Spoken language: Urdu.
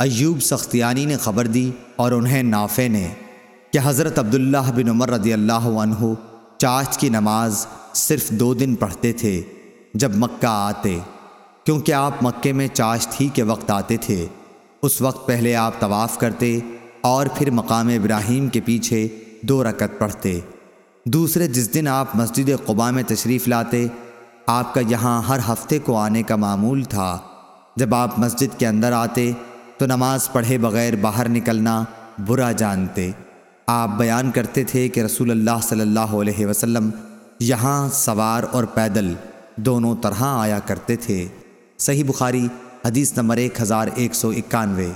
ایوب سختیانی نے خبر دی اور انہیں نافع نے کہ حضرت عبداللہ بن عمر رضی اللہ عنہ چاچ کی نماز صرف دو دن پڑھتے تھے جب مکہ آتے، کیونکہ آپ مکے میں چاشت ہی کے وقت آتے تھے۔ اس وقت پہلے آپ طواف کرتے اور پھر مقام ابراہیم کے پیچھے دو رکت پڑھتے۔ دوسرے جس دن آپ مسجد قبا میں تشریف لاتے، آپ کا یہاں ہر ہفتے کو آنے کا معمول تھا۔ جب آپ مسجد کے اندر آتے تو نماز پڑھے بغیر باہر نکلنا برا جانتے۔ آپ بیان کرتے تھے کہ رسول اللہ صلی اللہ علیہ وسلم یہاں سوار اور پیدل دونوں طرح آیا کرتے تھے۔ صحیح بخاری حدیث نمبر ایک ہزار ایک سو اکانوے۔